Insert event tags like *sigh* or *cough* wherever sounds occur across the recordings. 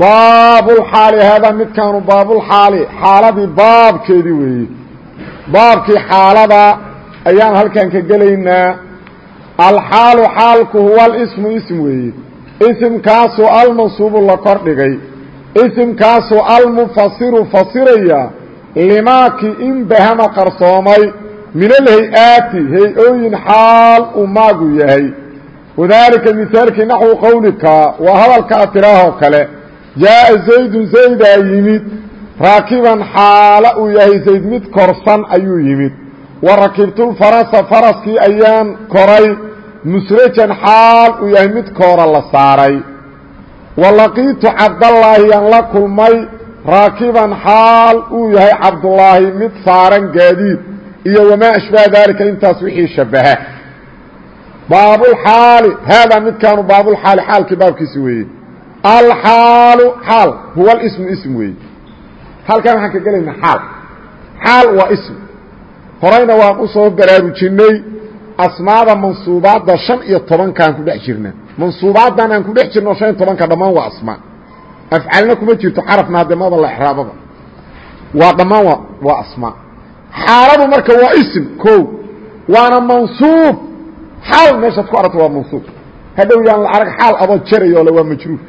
baabulxaali haadaa midkaanu baabulxaali xaaladii baabkeedii weeye. Baabkii xaalada ayaan halkan ka gelaynaa. Alxaalu xaalku huwa alismu ism weeye. Isimkaasoo almansuubu la kor dhigay. Isimkaasoo almufasiru fasiraya limaakii in bahama qarsoomay. Min alhay-aati hay'ooyin xaal uu maagu yahay. Wadaalika misaalkii naxwu qowlika waa hadalka atiraahoo kale jaaa zaydun zaydaa yimid. Raakiban xaala uu yahay zayd mid korsan ayuu yimid. Wa rakibtulfarasa faraskii ayaan koray. Musrajan xaal uu yahay mid koora la saaray. Wa laqiitu cabdallaahi yaan la kulmay. Raakiban xaal uu yahay cabdullaahi mid saaran gaadiid. Iyo wamaa ashbaha daalika intaas wixii shabaha baabulxaali haadaa midkaanu baabulxaali xaalkii baabkiisi weeye alxaalu xaal huwa ismu ism weeye halkan waxaan ka gelaynaa xaal. Xaal waa ism. Horeyna waan u baraarujinay asmaada mansuubaadda shan iyo tobankaan ku dhex jirna. Mansuubaaddan aan ku dhex jirno shan iyo tobanka dhammaan waa asmaa afcalna kuma jirto xarafna hadde maba la exraababa waa dhammaan waa asmaa xaaladu marka waa ism ko waana mansuub. Xaal meeshaad ku aragto waa mansuub. Hadhow yaan la arag xaal adoo jarayo waa majruur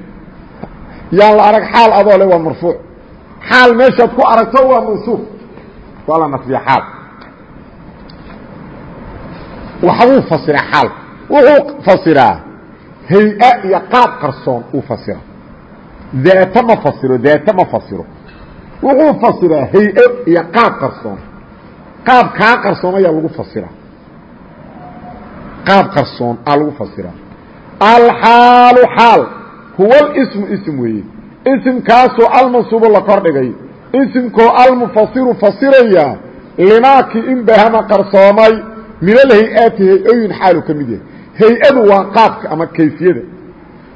yaan la arag xaal adoo le waa marfuuc. Xaal meeshaad ku aragto waa mansuub. Waa la nasbiya xaal. Waxbuu fasiraa xaal. Wuxuu fasiraa hay'a iyo qaab qarsoon uu fasira daata ma fasiro daata ma fasiro. Wuxuu fasiraa hay'o iyo qaab qarsoon. Qaab kaa qarsoon ayaa lagu fasiraa. Qaab qarsoon aa lagu fasiraa. Alxaalu xaal huwa اsmu ism weeye isimkaasoo almansuubu la kor dhigay. Isimkoo almufasiru fasiraya limaakii in bahama qarsoomay min alhay-aati hay'oyin xaalu ka mid yahay. Hay'adu waa qaabka ama kayfiyada.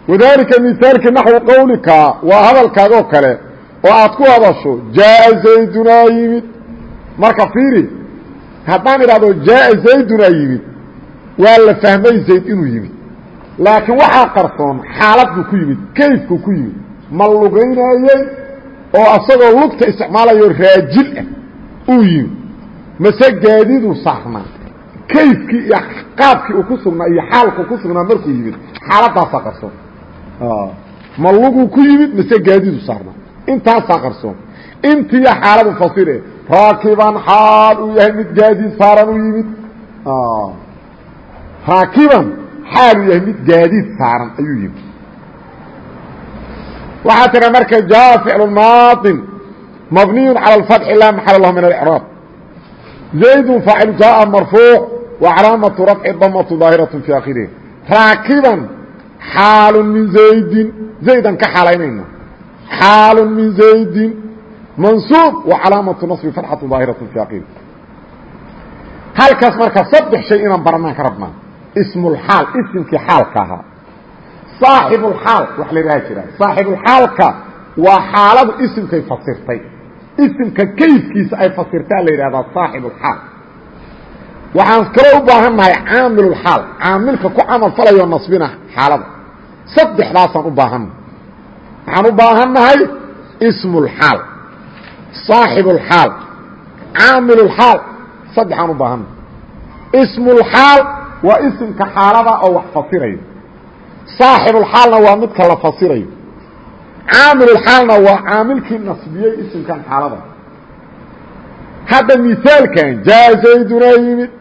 Wadaalika misaalki naxwu qowlika waa hadalkaagoo kale oo aad ku hadasho jaaa zaydunaa yimid. Marka fiiri haddaan idhahdo jaaa zaydunaa yimid waa la fahmay zayd inuu yimid laakiin waxaa qarsoon xaalad ku yimid kayfkuu ku yimid. Ma lugaynayey oo asagoo lugta isticmaalayo raajil ah uu yimid. Mase gaadiiduu saarnaa? Kayfkii iyo qaabkii uu ku sugnaa iyo xaalkuu ku sugnaa markuu yimid xaaladaasaa qarsoon. Ma luguu ku yimid mase gaadiiduu saarnaa? Intaasaa qarsoon. Intiiya xaaladu fasire raakiban xaal uu yahay mid gaadiid saaran u yimid. Raakiban xaalu yahay mid gaadiid saaran ayuu yimi waxaa tira marka jaa ficlu maadin mabniyu calى اfatxi laa maxal lahu min اcraab zaydu faacil jaa marfuuc wa calaamatu rafci damatu daahiraة fi akhirihi raakiban xaalu min zaydin zaydan ka xaalaynayna xaalu min zaydin mansuub wa calaamatu naصbi fatxatu daahiraة fi akhirihi halkaas marka saddex shay inaan baranaan ka rabnaa ismulxaal isimkii xaalka ahaa. Saaxibulxaal wax la idhaha jira saaxibulxaalka waa xaaladu isimkay fasirtay. Isimka kayfkiisa ay fasirtaa la yidhahdaa saaxibulxaal. Waxaan kaloo u baahan nahay caamilulxaal. Caamilka ku camal falayo nasbina xaalada. Saddexdaasaan u baahannahay. Waxaan u baahan nahay ismulxaal. Saaxibulxaal. Caamilulxaal. Saddexaan u baahannahay. Ismulxaal waa isimka xaalada oo wax fasirayo saaxibulxaalna waa midka la fasirayo caamilulxaalna waa caamilkii nasbiyey isimkan xaalada. Hadda misaalkan jaa zaydunaa yimid.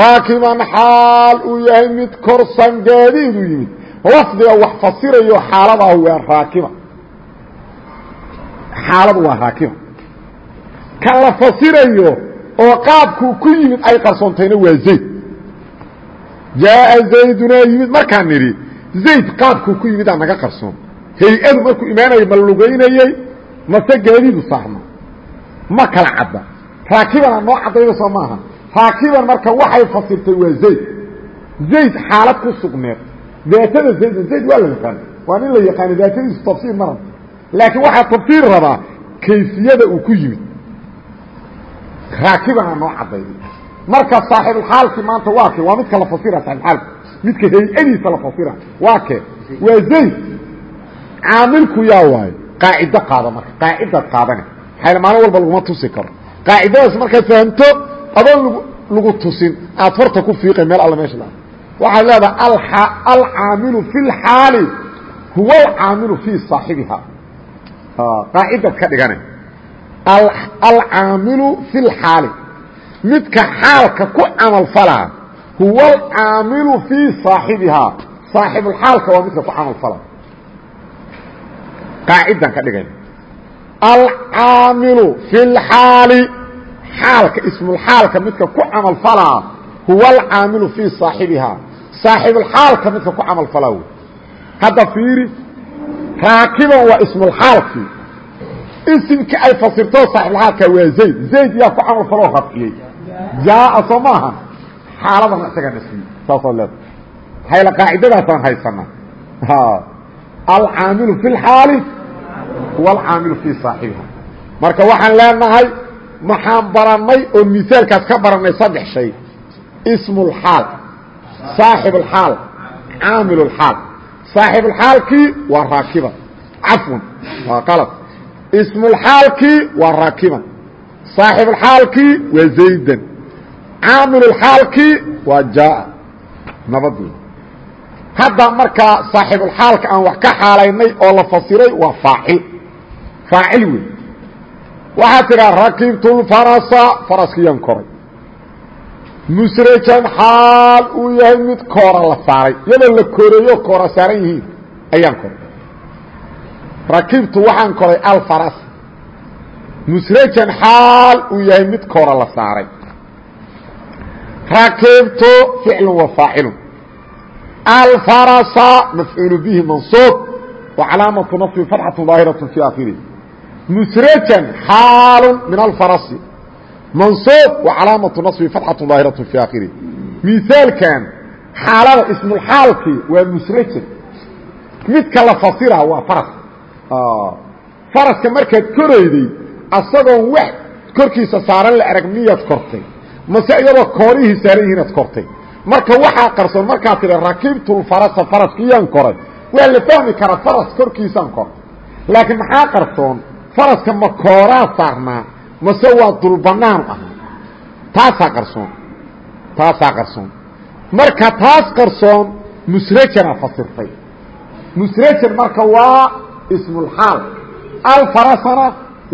Raakiban xaal uu yahay mid korsan gaadiiduu yimid. Lafdiga wax fasirayo xaaladaah waa raakiba. Xaaladu waa raakiba. Kan la fasirayo oo qaabkuu ku yimid ay qarsoontayna waa zayd jaaa zaydunaa yimid markaan nidhi zayd qaabkuu ku yimidaa naga qarsoon hay'adu markuu imaanayay ma lugaynayey mase gaadiidu saarna ma kala cadda raakibana noo caddayda soo maaha raakiban marka waxay fasirtay waa zayd zayd xaalad ku sugneed daatada zaydan zayd waa la yaqaana waa nin la yaqaana daatadiisu tafsiir ma rabto laakiin waxaa tafsiir rabaa kayfiyada uu ku yimid raakibana noo caddayday marka saaxibulxaalkii maanta waa ke waa midka la fasira saaxibxaalka midka hay'adiisa la fasira waa ke waa zayd. Caamilku yaa waayo qaacido qaada marka. Qaacidaad qaadane maxayna maalin walba laguma tusi karo. Qaacidadaas markaad fahamto adoon lagu tusin. Aad farta ku fiiqay meel alla meesha waxaad leedaha alcaamilu fi lxaali huwa alcaamilu fii saaxibiha qaacidaad ka dhigane. Alcaamilu fi lxaali midka xaalka ku camal falaa huwa alcaamilu fii saaxibihaa saaxibulxaalka waa midka ku camal fala. Qaacidan ka dhigayna alcaamilu fi lxaali xaalka ismulxaalka midka ku camal falaa huwa alcaamilu fii saaxibihaa saaxibulxaalka midka ku camal falaa wey hadda fiiri raakiban waa ismulxaalkii isimkii ay fasirto saaxibulxaalka waa zayd. Zayd yaa ku camal faloo rafciyey jaaa soo maaha. Xaaladana isagaa nasiyey saasaad leeda hayla qaacidadaasaan haysanaa alcaamilu fi lxaali huwa alcaamilu fii saaxibiha. Marka waxaan leenahay maxaan barannay oo misaalkaas ka barannay saddex shay. Ismulxaal saaxibulxaal caamilulxaal saaxibulxaalkii waa raakiban cafwan waa qalad ismulxaalkii waa raakiban saaxibulxaalkii waa zaydan caamilulxaalkii waa jaaa nabadii. Hadda markaa saaxibulxaalka aan wax ka xaalaynay oo la fasiray waa faacil. Faacil wey waxaa tidhaa rakibtulfarasa faraskiyaan koray. Musrajan xaal uu yahay mid koora la saaray. Iyadoo la koreeyo koora saaran yihiin ayaan koray. Rakibtu waxaan koray alfaras musrajan xaal uu yahay mid koora la saaray rakibtu ficlu wa faacilu alfarasa mafcuulu bihi mansuub wa calaamatu nasbi fatxatu daahiraة fi akhirih musrajan xaalu min alfarasi mansuub wa calaamatu nasbi fatxatu daahiraة fi akhirih misaalkan xaalada ismulxaalkii waa musrajan midka la fasira waa faras. Faraska markaad korayday asagoon wax korkiisa saaran la arag miyaad kortay mase iyadoo koorihii saaran yihiin ad kortay? Marka waxaa qarsoon markaad tidhi rakibtulfarasa faraskiyaan koray. Waa la fahmi karaa faras korkiisaan koray laakiin maxaa qarsoon? Faraska ma kooraa saarnaa mase waa dulbanaanu ahaa taasaa qarsoon. Taasaa qarsoon. Marka taas qarsoon musrajana fasirtay. Musrajan marka waa ismulxaal alfarasana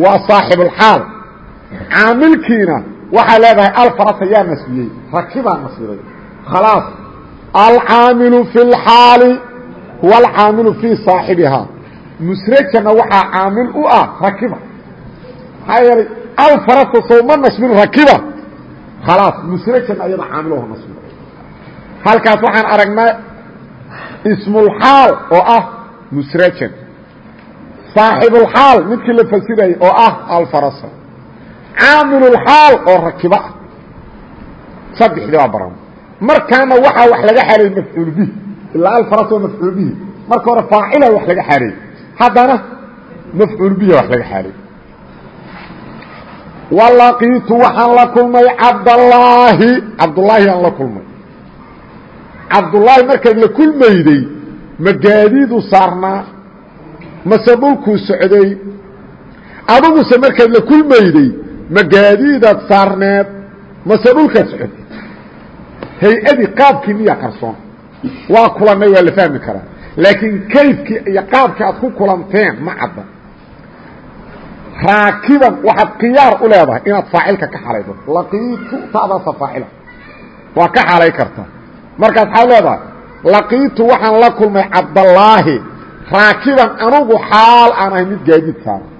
waa saaxibulxaal caamilkiina waxaa leedahay alfarasa yaa nasbiyey rakibaa nasbiday khalaas alcaamilu fi اlxaali huwa alcaamilu fii saaxibihaa. Musrajana waxaa caamil u ah rakiba. Maxaa yeelay alfarasa sowma nasbin rakiba. Khalaas musrajana ayada caamil oo nasbido halkaas waxaan aragnaa ismulxaal oo ah musrajan saaxibulxaal midkii la fasirayay oo ah alfarasa caamilulxaal oo rakiba. Ah saddexdii baa baran. Markaana waxaa wax laga xareeyey mafcuul bihi ilaa alfaras waa mafcuul bihi marka hore faacila wax laga xareeyey haddana mafcuul bihi wax laga xareeyey walaqiitu waxaan la kulmay cabdallaahi. Cabdullaahi aan la kulmay. Cabdullaahi markaad la kulmayday ma gaadiidu saarnaa? Mase dhulkuu socday? Aduguse markaad la kulmayday ma gaadiidaad saarneed mase dhulkaad socotay hay'adii qaabkii miya qarsoon. Waa kulannay waa la fahmi karaa. Laakiin kayfkii iyo qaabkii aad ku kulanteen ma cadda. Raakiban waxaad khiyaar u leedahay inaad faacilka ka xalaydo. Laqiitu tadaasa faacila. Waa ka xalay kartaa markaas waxaad leedahay laqiitu waxaan la kulmay cabdallaahi raakiban anugu xaal aan ahay mid gaadiid saaran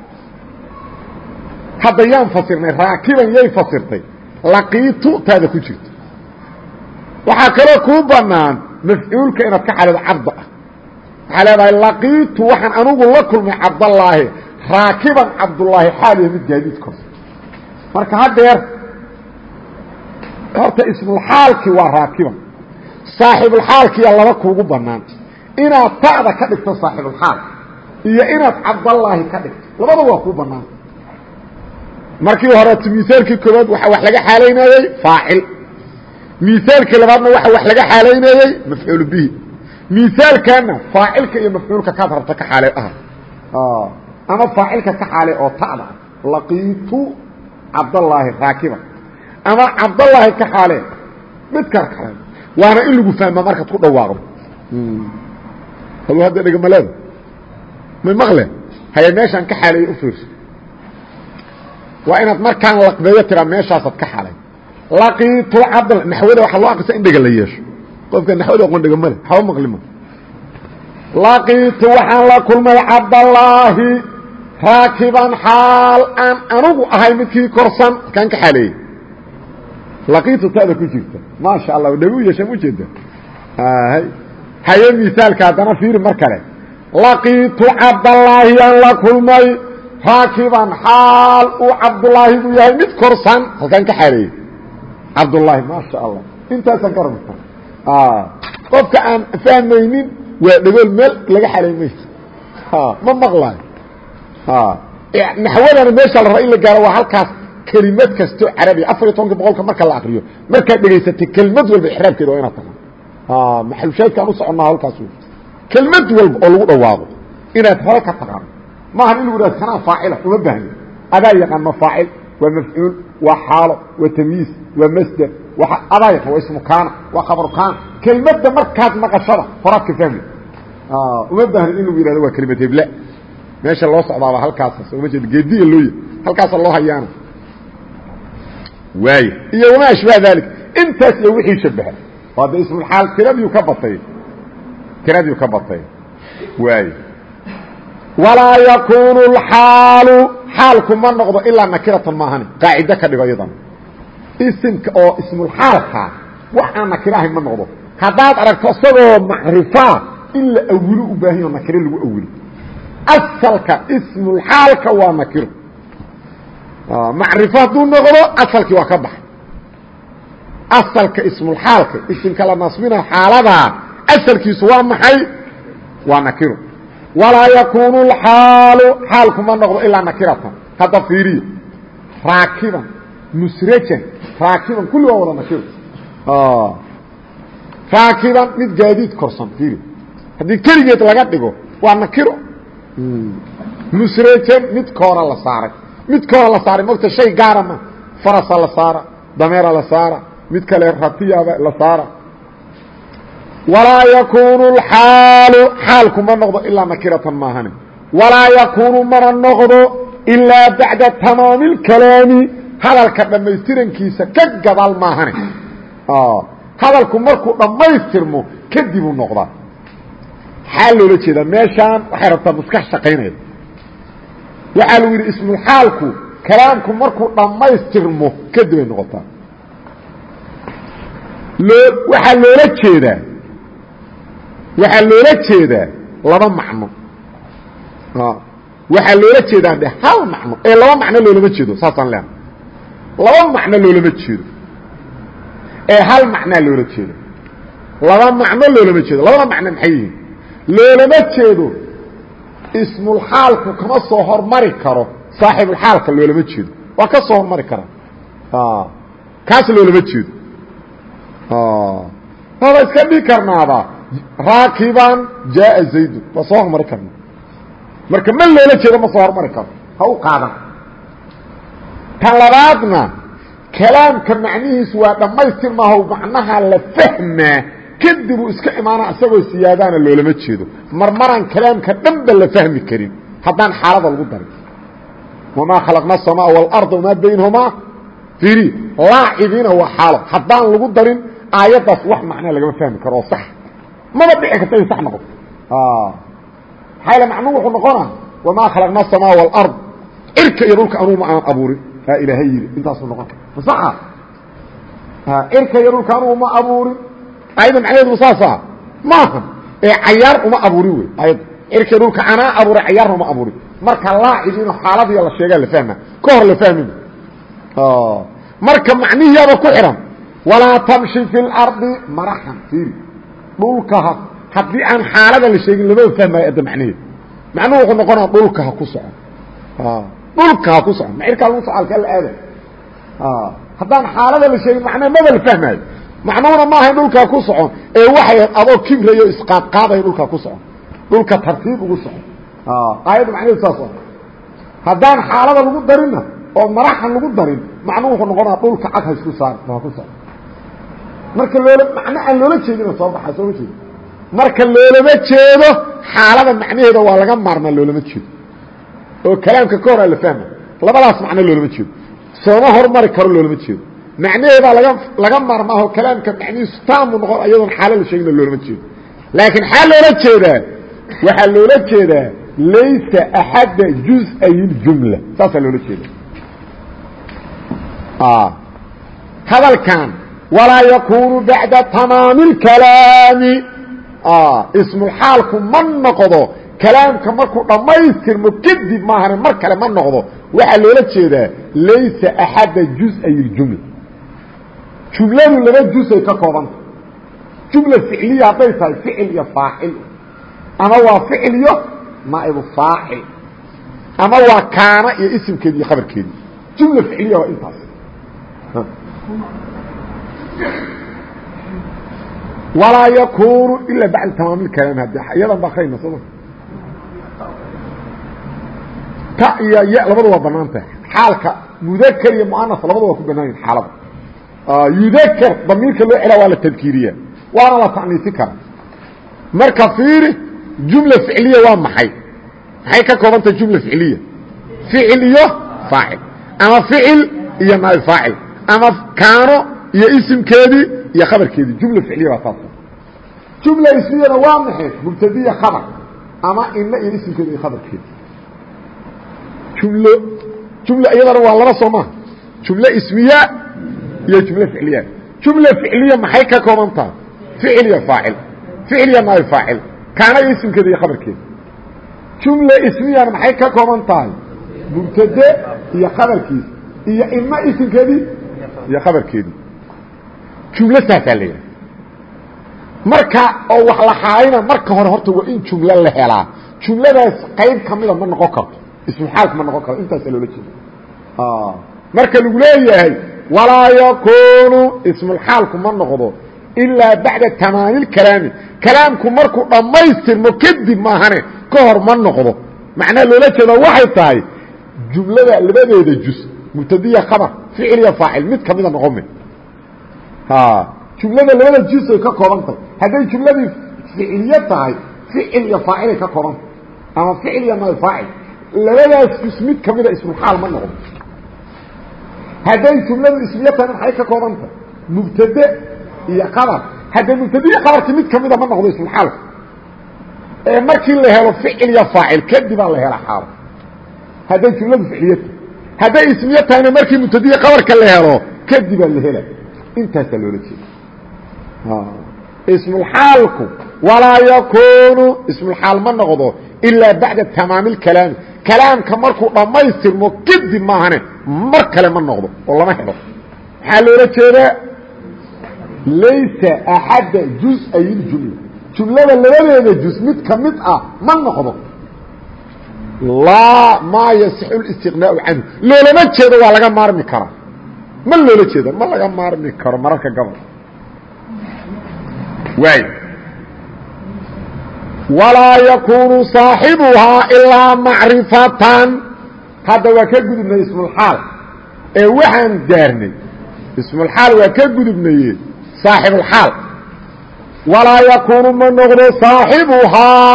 hadda yaan fasirnay raakiban yay fasirtay. Laqiitu taada ku jirto. Waxaa kaloo kuu banaan mafcuulka inaad ka xalido cabda ah. Waxaa leedahay laqiitu waxaan anugu la kulmay cabdallaahi raakiban cabdullaahi xaaliya mid gaadiid korsa marka haddeer horta ismulxaalkii waa raakiban. Saaxibulxaalkiiya laba kuugu bannaan. Inaad ta'da ka dhigto saaxibulxaal iyo inaad cabdallaahi ka dhigto. Labada waa kuu bannaan markii horeeto misaalkii koobaad waxa wax laga xaalaynayey faacil. Misaalkii labaadna waxa wax laga xaalaynayey mafcuul bihi. Misaalkana faacilka iyo mafcuulka kaad rabta ka xaale ah ama faacilka ka xaale oo ta'da laqiitu cabdallaahi raakiban ama cabdallaahi ka xaale midka kale waana in lagu fahma markaad ku dhawaaqdo. Hadu hadda dhegmaleeda may maqle? Haye meeshaan ka xaaleeye u fiirso waa inaad markaan laqbeeyo tiraa meeshaasaad ka xalay. Laqiitu cabd naxwada waxaa loo aqrisa in dhega la yeesho. Qofka naxwada aqoon dhega male waxba maqlima laqiitu waxaan la kulmay cabdallaahi raakiban xaal aan anugu ahay midkii korsan kaan ka xaaleeyey laqiitu tada ku jirta. Maasha allah dhegu yeesha ma ujeeda haye misaalka haddana fiiri mar kale. Laqiitu cabdallaahi aan la kulmay raakiban xaal uu cabdullaahi buu yahay mid korsan. Halkaan ka xaaleeyey cabdullaahi maasha allah intaasaan ka rabta qofka aan fahmaynin waa dhagool meel laga xalay mayso ma maqlaayo naxwadana meesha la raba in la gaaro waa halkaas kelimad kastoo carabiya afar iyo tobanka boqolka marka la akriyo markaad dhegaysatay kelimad walba ixraabkeeda waa inaad taqaan maxalushaadka aan u soconnaa halkaas. Wey kelimad walba oo lagu dhawaaqo inaad hore ka taqaano maaha in lagu ihahdo kanaa faacila uma baahni adaa yaqaan ma faacil waa mafcuul waa xaalo waa tamyiis waa masder adaa yaqaan waa ismu kaana waa khabaru kaana kelimada markaad maqashada horaad ka fahmi uma baahni in lagu yihahdo waa kelimad hebla. Meesha loo socdaaba halkaas uma jeed geediga looya halkaasa loo hayaana. Waay. Iyo wamaa ashbaha dalik intaas iyo wixii shabaha waa de ismulxaal tiradiiu ka batay. Tiradiiu ka batay. Waay walaa yakunu lxaalu xaalku ma noqdo ilaa nakiratan maahani. Qaacido ka dhigo iyadan. Isimka oo ismulxaalkaa wax nakiro ahayn ma noqdo. Haddaad aragto isagoo macrifaa in la awilo u baahan yaho nakiro lagu awilo asalka ismulxaalka waa nakiro macrifo hadduu noqdo asalkii waa ka baxay asalka ismulxaalka isimka la nasbina xaaladaa asalkiisu waa maxay? Waa nakiro walaa yakuunu lxaalu xaalku ma noqdo ilaa nakiratan hadda fiiriya raakiban musrajan raakiban kulli waa wada nakiro raakiban mid gaadiid korsan fiiri haddii keligeed laga dhigo waa nakiro musrajan mid koora la saaray mid koora la saaray mogta shay gaara ma farasa la saara dameera la saara mid kale ratiyaaba la saara walaa yakuunu lxaalu xaalku ma noqdo ilaa nakiratan maahane walaa yakuunu mana noqdo ilaa bacda tamaami اlkalaami hadalka dhammaystirankiisa ka gadaal maahane hadalku markuu dhammaystirmo kadibuu noqdaa. Xaal loola jeedaa meeshaan waxay rabtaa maskax shaqaynaya. Waxaa lagu yidhi ismulxaalku kalaamku markuu dhammaystirmo kadib ay noqotaa. Loo waxaa loola jeedaa waxaa loola jeedaa laba macno. Waxaa loola jeedaa de hal macno. Ee laba macno loolama jeedo saasaan leena laba macno loolama jeedo. Ee hal macnaa loola jeedo. Laba macno loolama jeedo. Labada macno maxay yihiin? Loolama jeedo ismulxaalku kama soo hormari karo. Saaxibulxaalka loolama jeedo. Waa ka soo hormari karaa kaas loolama jeedo. Waaba iska dhigi karnaaba raakiban jaaa zaydun waa soo hormari karna marka ma loola jeedo ma soo hormari karo ha u qaadan. Tan labaadna kalaamka macnihiisu waa dhammaystir maaho macnaha la fahmaa kadibuu iska imaana isagoo siyaadaana loolama jeedo. Marmaraan kalaamka dhanba la fahmi karin. Haddaan xaalada lagu darin. Wamaa khalaqna aلsamaa wاlarda wamaa baynahumaa iri laacibiina waa xaalo haddaan lagu darin aayaddaas wax macnaa lagama fahmi karo oo sax maba dhici karta in sax noqoto maxaa yale macnuu wuxuu noqona wamaa khalaqna aلsamaa wاlard cirka iyo dhulka anugu ma aanan abuurin. Aa ilaahay yidhi intaasuu noqon ma saxa? Cirka iyo dhulka anugu ma abuurin. Ayada macnaheedu saasa maaha ee cayaar uma abuurin wey ayadda. Cirkii dhulka anaa abuuray cayaarna uma abuurin. Marka laacibiinu xaaladiia la sheegaa la fahma ka hor la fahmin marka macnihiyaaba ku xidhan walaa tamshi fi lardi maraxan fiiri dhulka haddii aan xaalada la sheegin lamaba fahmayo adda macnaheeda macnuhu wuxuu noqonaa dhulka ha ku socon dhulka ha ku socon macirkaa lagu soco alkaa la aada haddaan xaalada la sheegin macnaa maba la fahmaayo. Macnuhuna maaha in dhulkaa ku socon ee waxay adoo kibrayo isqaadqaadayo dhulkaa ku socon dhulka tartiib ugu socon aayadda macnaheedu saas o haddaan xaalada lagu darinna oo maraxan lagu darin macnuhu wuxuu noqonaa dhulka cad ha isku saar ha ku socon marka loola macno aan loola jeedina soo baxa sooma jeedo marka loolama jeedo xaalada macnaheeda waa laga maarmaa loolama jeedo. Oo kalaamka ka horaa la fahma labadaas macno loolama jeedo. Sooma hormari karo loolama jeedo. Macnaheedaa laga laga maarmaaho kalaamka macnihiisu taamu noqon ayadoon xaalo la sheegina loolama jeedo. Laakiin xaa loola jeedaa waxaa loola jeedaa laysa axadda juz-ay اljumla saasaa loola jeeda hadalkan walaa yakunu bacda tamaami اlkalaami ismulxaalku ma noqdo kalaamka markuu dhammaystirmo kadib maahane mar kale ma noqdo. Waxaa loola jeedaa laysa axadda juz-ay اljumla jumladu laba jusay ka koobanta jumla ficliya hadday tahay ficil iyo faacil. Ama waa ficil iyo naaibu faacil. Ama waa kaana iyo isimkeedi iyo khabarkeedii jumla ficliya waa intaas walaa yakunu ila bacda tamaam kalaam had iyadan baa khayna sooma ta iyo ya labadu waa bannaan tahay xaalka mudakr iyo muanas labadu waa ku banaan yihiin xaalada yudakr damiirka loo celaa waa la tadkiiriya waana la taniisi kara marka fiiri jumla ficliya waa maxay? Maxay ka koobantahay jumla ficliya? Ficil iyo faacil. Ama ficil iyo naab faacil. Ama kaano iyo isimkeedii iyo khabarkeedii. Jumla ficliya waa taas. Jumla ismiyana waa maxay? Mubtadiya khabar ama ina iyo isimkeeda iyo khabarkeedi jumlo jumla iyadana waa laba soo maha jumlo ismiya iyo jumlo ficliya. Jumla ficliya maxay ka kooban tahay ficil iyo faacil. Ficil iyo naab faacil. Kaana iyo isimkeeda iyo khabarkeeda jumla ismiyana maxay ka kooban tahay mubtade iyo khabarkiisa iyo ima isimkeedii iyo khabarkeedii jumlo saasaa la yidhaha marka oo wax la xaalayna marka hore horta waa in jumlo la helaa. Jumladaas qayb kamida ma noqon karto. Ismuxaalku ma noqon karto. Intaasa loola jeeda marka lagu leeyahay walaa yakunu ismulxaalku ma noqdo ilaa bacda tamaami kalaami. Kalaamku markuu dhammaystirmo kadib maahane ka hor ma noqdo. Macnaha loola jeeda waxay tahay jumlada labadeeda jus mubtadiya khabar ficil iyo faacil mid kamida noqon me jumlada labada jus ay ka kooban tahay. Hadday jumladii ficiliye tahay ficil iyo faacilay ka kooban tahay. Ama ficil iyo naal faacil. Labadaas jus mid kamida ismuxaal ma noqdo hadday jumladu ismiye tahayna maxay ka kooban tahay. Mubtade iyo qabar hadday mubtade iyo qabarkii mid kamida ma noqdo ismuxaalka ee markii la helo ficil iyo faacil kadibaa la hela xaalo hadday jumladu ficiliye tahay. Hadday ismiye tahayna markii mubtade iyo qabarka la helo kadibaa la hela intaasaa loola jeeda ismulxaalku walaa yakunu ismulxaal ma noqdo ilaa bacda tamaami اkalaami kalaamka markuu dhammaystirmo kadib maahane mar kale ma noqdo oo lama helo. Maxaa loola jeedaa laysa axadda juz-a liljumla jumlada labadeeda juz mid ka mid ah ma noqdo. Laa maa yasixu اlistiqnaau canhu. Loolama jeedo waa laga maarmi karaa ma loola jeeda ma laga maarmi karo mararka gobol waay walaa yakunu صaaxibuhaa ilaa macrifatan. Hadda waa ka gudubnay ismulxaal ee waxaan gaarnay ismulxaal waa ka gudubnaye saaxibulxaal walaa yakunu ma noqdo صaaxibuhaa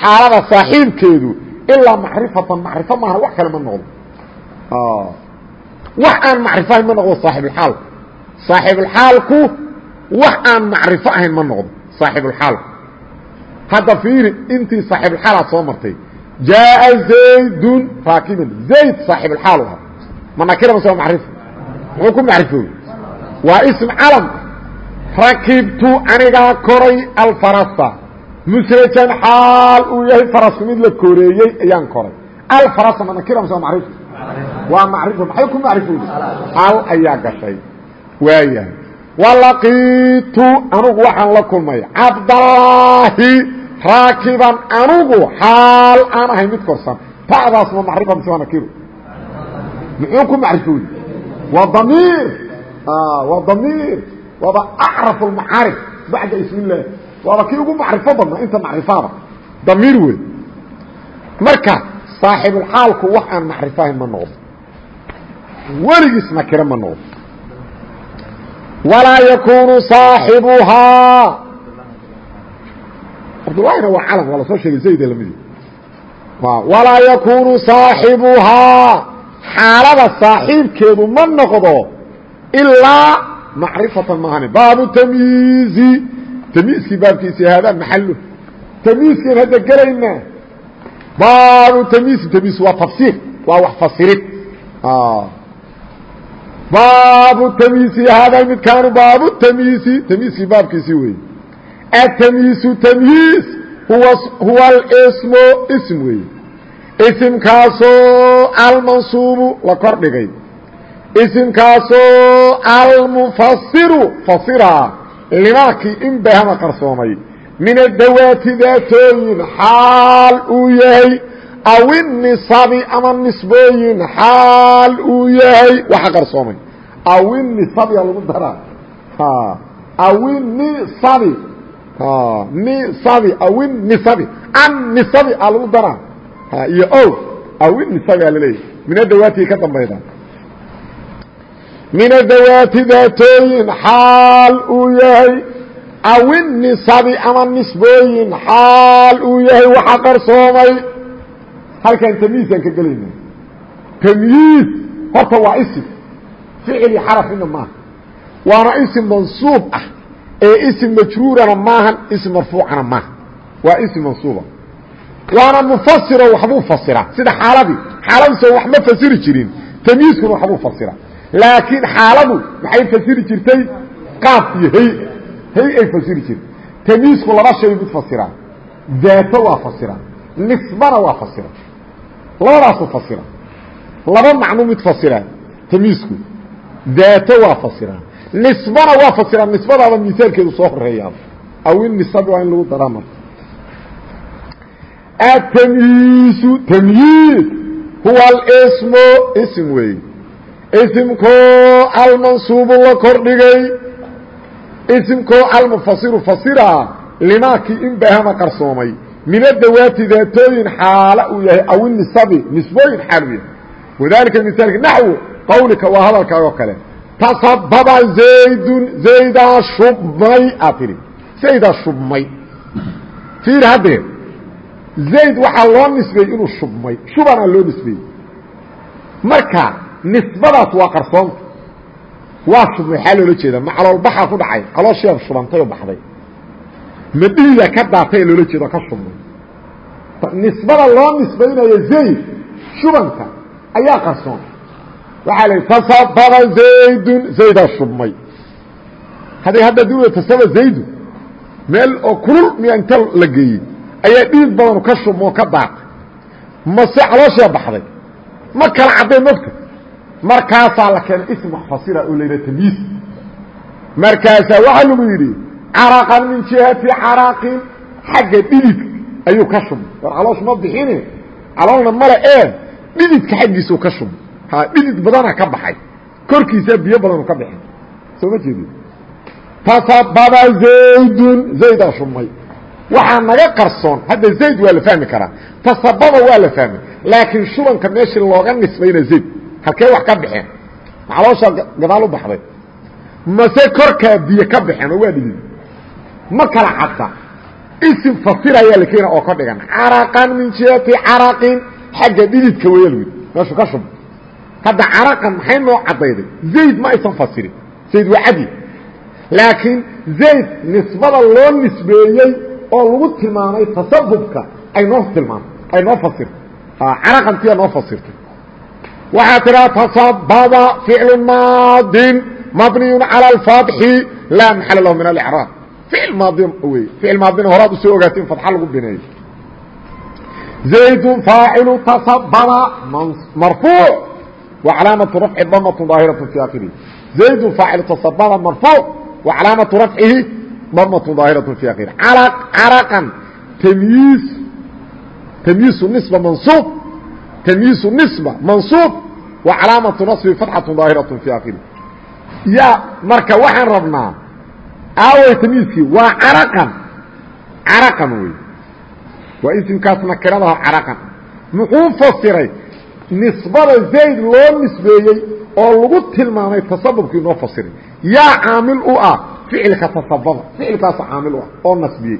xaalada saaxiibkeedu ilaa macrifatan macrifo maaha wax kale ma noqdo wax aan macrifo ahayn ma noqdo saaxibulxaalku saaxibulxaalku wax aan macrifo ahayn ma noqdo saaxibulxaalku hadda fiiri intii saaxibulxaalaad soo martay jaaa zaydun raakiban. Zayd saaxibulxaal ahaa. Ma nakira mase waa macrifo. Muxuu ku macrifooy waa ism calam. Rakibtu anigaa koray alfarasa musrajan xaal uu yahay farasku mid la koreeyey ayaan koray. Alfarasa ma nakira macrifo waa macrifo maxay ku macrifowda al ayaa gashay. Waayahay. Walaqiitu anugu waxaan la kulmay. Cabdallaahi raakiban anugu xaal aan ahay mid korsan. Ta'daas ma macrifa mise waa nakiro muxuu ku macrifowda waa damiir. Waa damiir. Waaba acraf اlmacaarif bacda ism illaah waaba kii ugu macrifo badnaa inta macrifaada. Damiir wey marka saaxibulxaalku wax aan macrifahayn ma noqdo weligiis nakiro ma noqdo walaa yakunu saaxibuhaa. Cabdullahina waa calam waa la soo sheegay zayda lamidi walaa yakunu saaxibuhaa. Xaalada saaxiibkeedu ma noqdo ilaa macrifatan maahane baabu tamyiizi tamyiiskii baabkiisi haadaa maxalo tamyiiskan hadda gelaynaa baabu tamyiisi tamyiis waa tafsiir waa wax fasirid baabu tamyiisi haadaa midkaanu baabu tamyiisi tamyiiskii baabkiisii wey atamyiisu tamyiis huwa huwa ism wey isimkaasoo almansuubu la kor dhigay isimkaasoo almufasiru fasira limaakii in bahama qarsoomay min adawaati daatooyin xaal uu yahay aw inisabi ama nisbooyin xaal uu yahay waxa qarsoomay aw inisabiya lagu daraa aw inisabi nisabi aw inisabi annisabi a lagu daraa iyo o aw inisabi a laleeyahy min adawaati ka dambayda min adawaati daatooyin xaal uu yahay aw inisabi ama nisbooyin xaal uu yahay waxa qarsoomay. Halkan tamyiisaan ka gelayna. Tamyiis horta waa isim. Ficil iyo xaraf ina maaha waana isim mansuub ah. Ee isim majruurana maahan isim marfuucana maaha waa isim mansuuba. Waana mufasiro waxbuu fasira sida xaaladii xaaladiisoo wax ma fasiri jirin. Tamyiiskuna waxbuu fasira laakiin xaaladu maxay fasiri jirtay? Qaaf iyo hey hey ay fasiri jirtay tamyiisku laba shay mid fasira daato waa fasira nisbana waa fasira labadaasu fasira laba macno mid fasira tamyiisku daato waa fasira nisbana waa fasira nisbadaaba misaalkeedu soo horeeyaa awin nisab waa in lagu daraa marka. Atamyiisu tamyiis huwa alsmu ism weey. Isimkoo almansuubu la kordhigay isimkoo almufasiru fasira limaakii in bahama qarsoomay. Min adawaati daatooyin xaala uu yahay aw inisabi nisbooyin xaal uu yahay. Wadalika misaalka naxwu qawlika waa hadalkaa oo kale. Tasababa zaydun zaydaa shubmay aad tidhi. Zaydaa shubmay. Fiir haddee zayd waxaa loo nisbeeyey inuu shubmay. Shubanaa loo nisbeeyey marka nisbadaas waa qarsoonta waa shubmay xaa loola jeeda ma caloolbaxaa ku dhacay. Caloosheeda shubantay oo baxday. Ma dhiiga ka daatay loola jeedo ka shubmay nisbada loo nisbaynayo zayd shubanka ayaa qarsoon. Waxaa la tasababa zaydun. Zaydaa shubmay. Hadday hadda di tasaba zaydu meel oo kulul miya inta la geeyey ayaa dhiig badanu ka shubma oo ka daatay. Mase caloosheeda baxday. Ma kala cadday mogta markaasaa la keenay ism fasira oo layidhaha tamyiis markaasaa waxaa lagu yidhi caraqan min jihati caraqin. Xagga dhidid ayuu ka shubay. War caloosh ma bixine caloolna male ee dhididka xaggiisuu ka shubay. Ha dhidid badana ka baxay. Korkiisaa biyo badanu ka bixin. Soo ma jeedi tasababa zaydun. Zaydaa shubmay. Waxaa naga qarsoon. Hadda zayd waa la fahmi karaa. Tasababa waa la fahmay laakiin shubanka meeshii looga nisbayna zayd halkee wax ka baxeen macalooshaa gadaal u baxday. Mase korkaa biyo ka baxeen waa dhidid ma kala cadda. Isim fasirayaa la keena oo ka dhigan. Caraqan min jihati caraqin. Xagga dhididka weya luyid meeshu ka shub. Hadda caraqan maxay noo caddayday? Zayd ma aysan fasirin. Zayd waa cadi laakiin zayd nisbada loo nisbeeyey oo lagu tilmaamay tasabubka ay noo tilmaamay ay noo fasirtay. Caraqantiyaa noo fasirtay waxaa tidhaa tasababa ficlu maadin mabniyun cala alfatxi laa maxala lahu min alicraab ficil maadi wey ficil maadina horaad u soo ogaatay in fatxa lagu bineeyo zaydun faacilu tasababa marfuuc wa calaamatu rafci damatu daahiratu fi akhirihi zaydun faacilu tasababa marfuuc wa calaamatu rafcihi damatu daahiratu fi akhirihi caraqan tamyiis tamyiisu nisba mansuub تمyiiز نصبة منصوب وعaلاaمaة نصب فaتحaة ظاahiرaة في akhر ya marka waxaan rabnaa aaway تmyiiزkii waa caraqan caraqan wey waa isimkaas nakiradaho caraqan muxuu fasiray nisbada zayd loo nisbeeyey oo lagu tilmaamay tasabubkii noo fasiray yaa caamil u ah ficilka tasabada ficilkaasa caamil u ah oo nasbiyey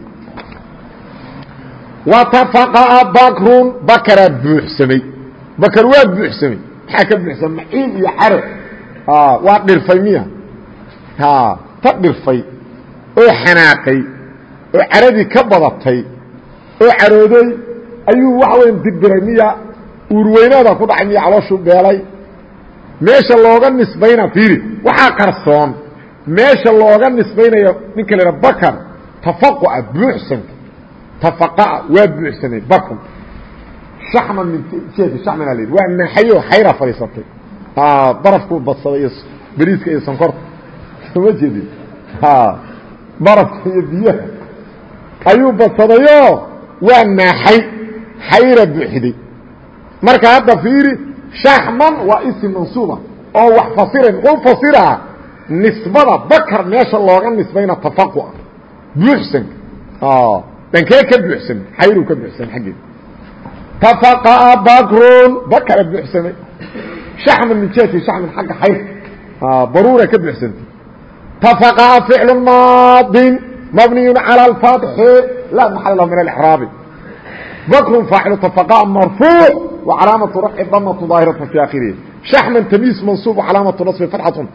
watafaqaa bakrun bakaraa buuxsamay bakar waa buuxsamay maxaa ka buuxsamay maciin iyo caro waa dhirfay miya ta dhirfay oo xanaaqay oo caradii ka badatay oo carooday ayuu waxa weya dirdiray miya uurweynaada ku dhacay miya calooshuu beelay meesha looga nisbayna fiiri waxaa qarsoon meesha looga nisbaynayo ninka la idhaha bakar tafaqua buuxsanka tafaqaa waa buuxsamay bakun shaxman min jeedi shaxmanaa la yidhi waa naaxayo xayraa fadhiisatay. Barafkuu badsaday iyo beriiska iyo sonkorta *laughs* soma jeedin. Barafka iyo biyaha. Ayuu badsadayoo waa naaxay xayra buuxday marka hadda fiiri shaxman waa isim mansuuba oo wax fasiray muxuu fasiraa nisbada bakar meesha looga nisbayna tafaqua buuxsanka dhankee ka buuxsamay xayruu ka buuxsamay xaggeeda tafaqa bakrun bakara buuxsamay shaxman mijaadki shaxman xagga xayr. Baruura ka buuxsamay tafaqa ficlu maadin mabniyun cala alfatxi laa maxala lahu min alixraabi bakrun faacilu tafaqa marfuuc wa calaamatu rafci damatu daahiratan fi aakhirihi. Shaxman tamiis mansuub wa calaamatu nasbi fatxatun.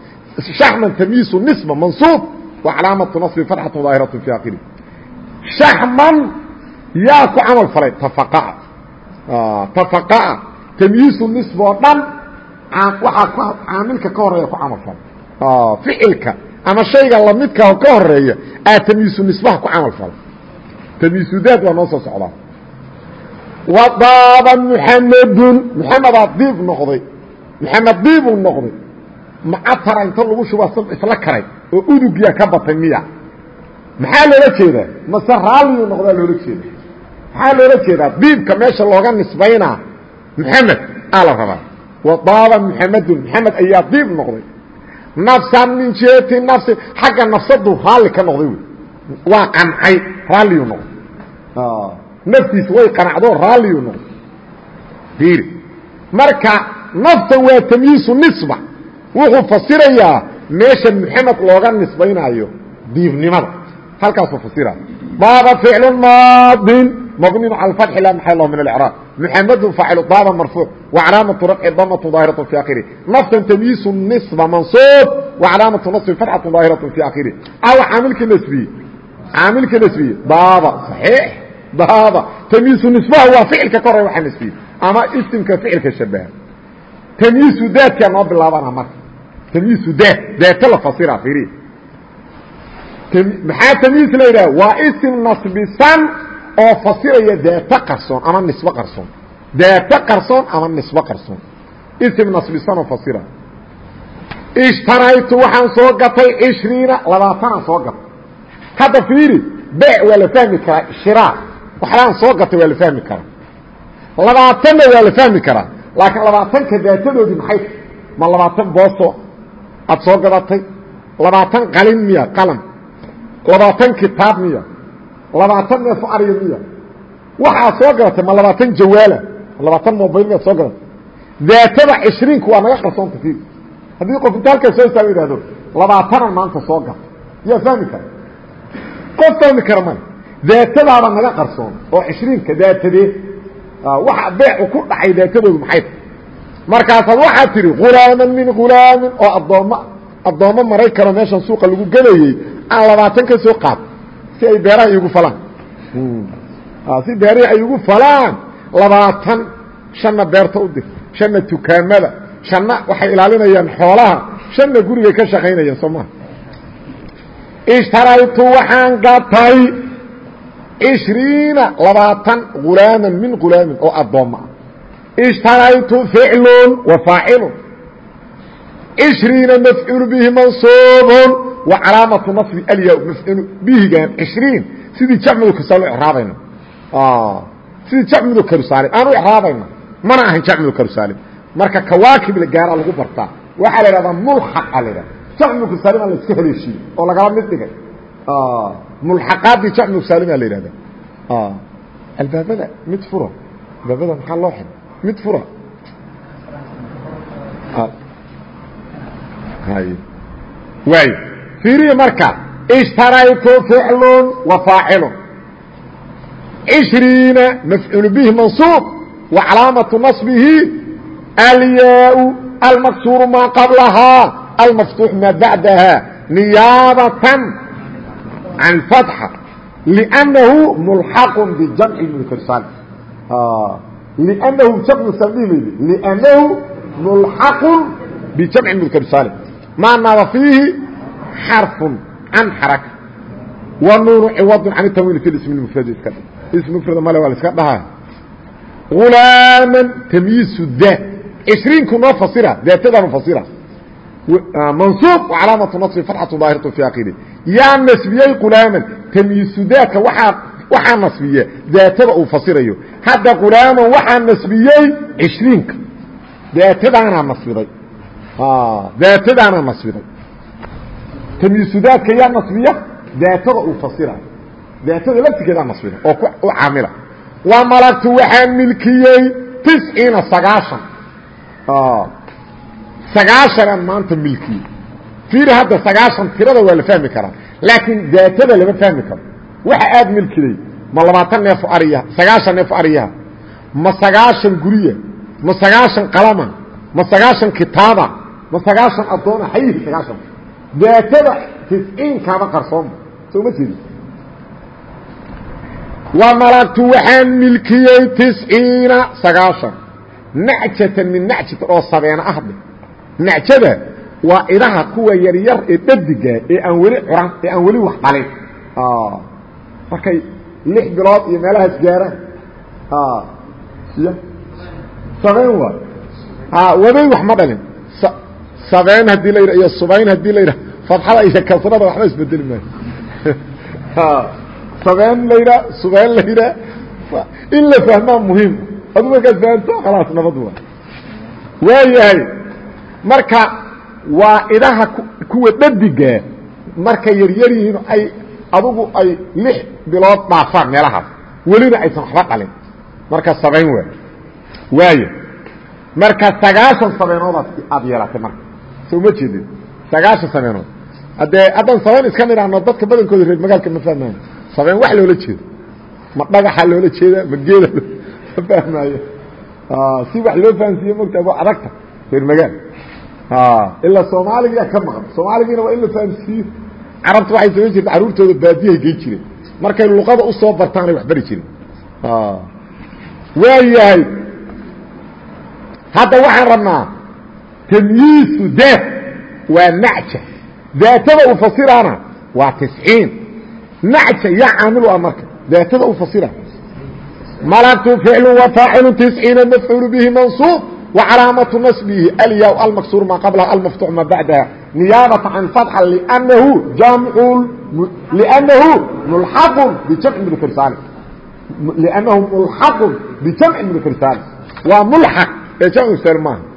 Shaxman tamiisu nisba mansuub wa calaamatu nasbi fatxatun daahiratan fi aakhirihi shaxman yaa ku camal falay tafaqaa tafaqaa tamyiisu nisb oo dhan waxaa caamilka ka horreeya ku camal falay ficilka ama shayga lamidka ka horreeya aa tamyiisu nisbaha ku camal falay tamyiisudaad waa noo soo socdaa wadaaba muxamedun muxamedaa diib noqday muxamed diibuu noqday macatara inta lagu shuba isla karay oo udugya ka batay miya maxaa loola jeedaa? Mase raalliyuu noqdaa loola jeeda maxaa loola jeedaa? Diibka meesha looga nisbaynaa muxamed aa la rabaa. Wadaaba muxamedun maxamed ayaa diib noqday. Nafsan min jihati nafsi xagga nafsadu raalli ka noqday wy waa qancay raalliyuu noqday. Naftiisa way qanacdo raalliyuu noqday. Ir marka naftan waa tamyiisu nisba. Wuxuu fasirayaa meesha muxamed looga nisbaynaayo diibnimada halkaasu fasira daaba ficlu maadin. Mabniun cala alfatxi laa maxal lahu min alcraab muxamedun faacilu daaba marfuuc. Wa calaamatu rafci damatu daahiratu fi akhiri naftan tamyiisu nisba mansuub. Wa calaamatu nasbi fatxatu daahiratu fi akhiri aw caamilkii nasbiye caamilkii nasbiye daaba saxiix. Daaba tamyiisu nisbaha waa ficilka ka horey waxaa nasbiye ama isimka ficilka shabaha tamyiisu daadkaa noo bilaabana marka. Tamyiisu daad daato la fasira iri maxaa tamiis la yidhaha? Waa isim nasbisan oo fasiraya daata qarsoon ama nisbo qarsoon. Daata qarsoon ama nisbo qarsoon. Isim nasbisan oo fasira. Ishtaraytu waxaan soo gatay cishriina labaatanaan soo gatay. Hadda fiiri beec waa la fahmi karaa shiraa waxlaan soo gatay waa la fahmi karaa. Labaatanna waa la fahmi karaa. Laakiin labaatanka daatadoodii maxay? Ma labaatan booso aad soo gadatay? Labaatan qalin miya qalam labaatan kitaab miya labaatan neefo arya miya. Waxaad soo gadatay ma labaatan jawaala labaatan mobayl miyaad soo gadatay daatada cishriinku waa naga qarsoonta i haddii qof inta halkaa soo istaago ihahdo labaatanan maanta soo gata yaa fahmi kara qof fahmi kara male daatadaaba naga qarsoon oo cishriinka daatadee waxa beecu ku dhacay daatadoodu maxay ta markaasaad waxaad tidhi hulaaman min hulaamin oo addoommo addoommo maray karo meeshan suuqa lagu gelayey aan labaatan ka soo qaad si ay beeraha iigu falaan. Si beerihii ay igu falaan labaatan shanna beerta u dir shanna tukaamada shanna waxay ilaalinayaan xoolaha shanna gurigay ka shaqaynayaan soo maha ishtaraytu waxaan gatay ishriina labaatan hulaaman min hulaamin oo addoomma ah. Ishtaraytu ficlun wa faacilun ishriina mafcuul bihi mansuubun wa calaamatu nasbi alya mafcuul bihigan ishriin sidii kasalo iraabayno sidii jamcidu karusaalim aan u iraabayno mana ahan jamcidu karusaalim marka kawaakib la gaara lagu bartaa. Waxaa la idhahdaa mulxaqa la idhahda jamcu kasaalima la iska haleeshiiyey oo lagala mid dhigay. Mulxaqaadii jamcu kasaalima la yidhahda albaabada mid fura albaabada maxaa loo xid mid fura waay fiiriya marka ishtaraytu ficlu wa faacilu cishriina mafcuul bihi mansuub wa calaamatu naصbihi alyaa almaksuuru maa qablahaa almaftuux maa bacdaha niyaabatan can fatxa liannahu mulxaqu bijamci mudkrsal liannahu jamcu samdhimaydi liannahu mulxaqun bijamci mudkrsaalim maa naaba fiihi xarfun can xaraka. Wa nuunu ciwadun can tamwiil fi ismi mufrad iska ism mufrada male waa la iska dhahaa. Gulaaman tamyiisu daa ishriinku noo fasira daatadaanu fasira. Mansuub calaamatu naصbi fatxatu daahiratu fi akiri yaa nasbiyey gulaaman tamyiisu daadka waaa waxaa nasbiye daatada uu fasirayo. Hadda gulaaman waxaa nasbiyey ishriinka daatadaanaa nasbiday. Daatadaanaa nasbiday tamiisudaadka yaa nasbiya? Daatada uu fasirayo daatada laftigeedaa nasbina oo u caamila. Wa malagtu waxaan milkiyey tisciina sagaashan. Ah. Sagaashanaan maanta milkiyey fiir hadda sagaashan tirada waa la fahmi karaa. Laakiin daatada lama fahmi karo. Waxa aad milkiday ma labaatan neefo ariyaha sagaashan neefo ariyaha ma sagaashan gurya ma sagaashan qalama ma sagaashan kitaaba ma sagaashan addoona xayihi sagaashan daatada tisciinkaaba qarsooma soo ma jeedi wa malagtu waxaan milkiyey tisciina sagaaشhan nacjatan min nacjata oo sabeena ahde nacjada waa idaha kuwa yaryar ee dhadiga ee aan weli curan ee aan weli wax dhalin. Markay lix bilood iyo meelahaas gaaraan. Y sabeen waay. Waday wax ma dhalin. Sabeen haddii la yidha iyo subayn haddii la yidhaha fadxada iyo kasrada waxba isbedeli maayo. *laughs* Sabeen la yidhaha subayn la yidhaha in la fahmaa muhiim. Adu markaad fahamto khalaas nabad waa waayahay marka waa idaha kuwa dhadigaa markay yaryar yihiin ay adugu ay lix bilood dhaafaan meelahaas. Welina aysan waxba dhalin. Marka sabayn waa waaya marka sagaashan sabeenood aad yeelatay marka. Soo ma jeedin. Sagaashan sabeenood haddee haddaan sabayn iska nidhaahno dadka badankooda reer magaalka ma fahmaayo sabayn wax loola jeedo. Ma dhagaxa loola jeeda ma geeda ma fahmaayo. Si wax loo fahamsiiye mogtaa waa adagta reer magaal. Ilaa soomaaligiyaa ka maqan. Soomaaligiina waa in la fahamsiiyo carabta waxay samayn jirta carruurtooda baadiyahay gey jireen. Markay luqada u soo bartaanay wax bari jireen. Waa yahay hadda waxaan rabnaa tamyiisu daat waa nacja daatada u fasirana waa tisciin nacja yaa caamil ah marka daatada u fasira malagtu ficlu wa faacilu tisciina mafcuulu bihi mansuub wa calaamatu nasbihi alyaa almaksuur maa qablaha almaftuux maa bacdaha. Niyaabata can fatxa lnahu jamcu lnahu mulaqun bijamci mudkrsaali liannahu mulxaqun bijamci mudkr saalim waa mulxaq ee jamcu sel maaha.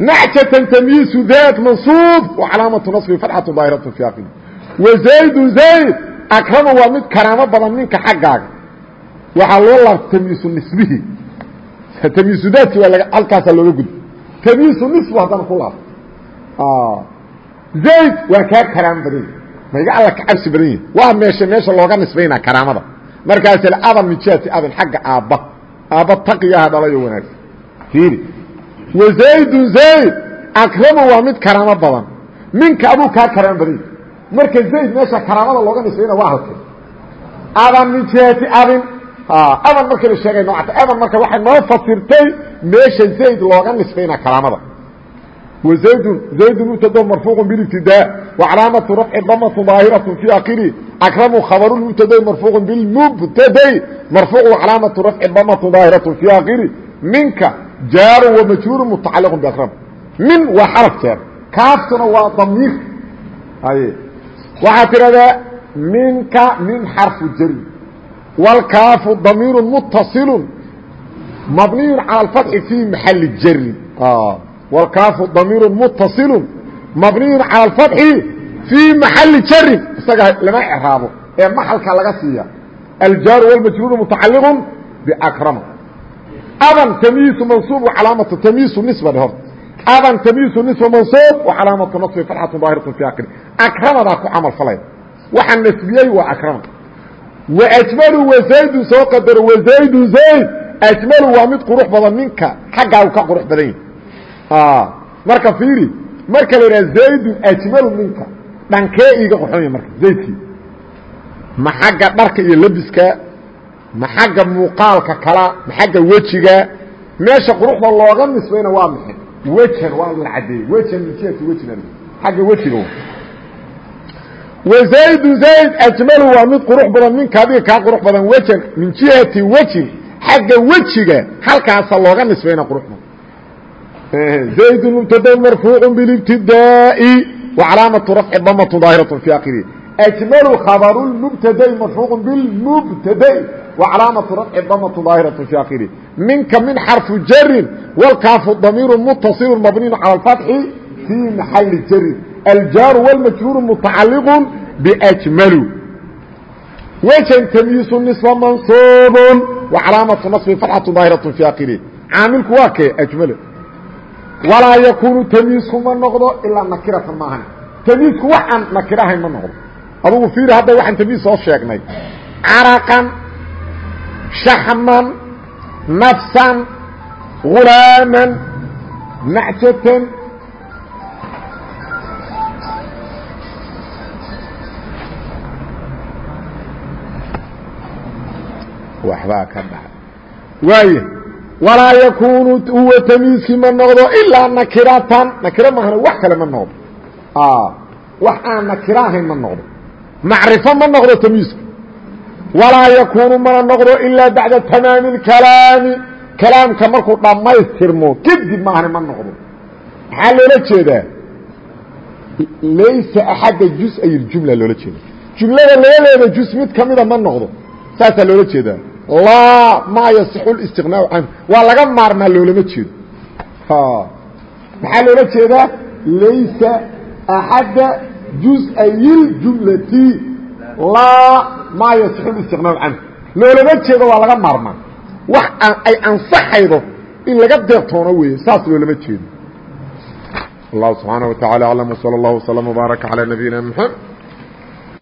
نعجة تميiز ذات منصوب وcلاaمة نصبه فتحة ظاaهرة في aقل وزaيد زaيد أكرم waa mid كراamo badan ninka xaggaaga waxaa loo laab تميiز نصبhi tmisudaadki waa halkaasaa looga gudba tamiisu nisbu haddana ku laabo zayd waa kaa karaamo badan yahi maiga alla ka cabsi badan yahi waa meesha meesha looga nisbaynaa karaamada markaas adan mijaati adan xagga aabba aabba taqiyaha dhalayo wanaagsan fiiri wa zaydun zayd akramu waa mid karaamo badan minka aduu kaa karaamo badan yahi marka zayd meesha karaamada looga nisbayna waa halkee adan mijaati adin adan markii la sheegay noocata adan marka waxay noo fasirtay meesha zayd looga nisbayna karaamada وزayd زayd مبtd مرفوع باابtidاء وcلاamaة رفع dmة ظاahiرaة في akri أكرم خبر مبtd مرفوع بالmbtd مرفوع وcلاamaة رفع dmة ظاahiرaة في akri minka jaar وmjهوr متacalq بأكرم min waa xرف jeer kaaftuna waa damiir waxaa tidhahdaa minka min xarفu jri والkaafu ضميir متصل مبني عalى الفتح في محل jri والكاف ضمير متصل مبني على الفتح في محل jر isaga lama عraabo ee محلka laga siiya الjاaر والمجرور متacalق adan tamiisu mansuub wacalaamatu tamiisu nisba dheh horta adan tamiisu nisba mansuub wacalaamatu nasbi farxatun daahiratun fi aakhiri akramadaa ku camal falay waxaa nasbiyey waa akrama waajmalu wa zaydun soo qadaro wazaydun zayd ajmalu waa mid qurux badan ninka xaggaagu ka qurux badan yahi marka fiiri marka la yidhaha zaydun ajmalu ninka dhankee iiga qoxonya marka zaydkii ma xagga dharka iyo labiska ma xagga muuqaalka kala ma xagga wejiga. Meesha quruxda looga mislayna waa mixin wejan waa la cadeeyey wejan min jihati wejina xagga wejiga wazaydun zayd ajmalu waa mid qurux badan minka adiga kaa qurux badan. Wejan min jihati wejin xagga wejiga halkaasa looga nisbayna quruxda. Zaydun mubtada marfuucu bilibtidaa'i wa calaamatu rafci damatu daahiratu fi akhirihi أجمل خبر المبتd مرفوع بالمبتd وcلاaمaة رفع dmة ظاahiرة في akhره minka min xرف jر والكاaf ضمير متصل مبني على الفتح في محل jر الjاaر والمجهور متacalق بأجمل وجن تمyiiز نصب منصوب وcلاaمaة نصب فرحة ظاahiرة في akhره caamilku waa ke أجمل walaa yakunu tamiisku ma noqdo ilaa nakiratan maahan tamiisku wax aan nakiro ahayn ma noqdo adugu fiiri hadda waxaan tamiis soo sheegnay. Caraqan shaxman nafsan gulaaman macjatan. Waxbaa ka dhaca waay walaa yakunu huwa tamiiskii ma noqdo ilaa nakiratan. Nakiro maahana wax kale ma noqdo. Wax aan nakiro ahayn ma noqdo macrifo ma noqdo tamyiisku walaa yakuunu mana noqdo ilaa bacda tamaami اkalaami kalaamka markuu dhammaystirmo kadib maahani ma noqdo. Maxaa loola jeedaa? Laysa axadda jus ay jumla loola jeeda jumlada labadeeda jus mid ka mida ma noqdo. Saasaa loola jeedaa. Laa maa yasixu listiqnaau canhu. Waa laga maarmaa loolama jeedo. Maxaa loola jeedaa? Laysa axadda juz-ayljumlati laa maa yasixu اlistiqnaaءu canhu loolama jeedo waa laga maarmaa wax ay ansaxaydo in laga deeqtoono weeye saas loolama jeedo allah subxaanaه wa taعalى aclam wslى اllah وslم وbaarك عalى nabiyina mxamed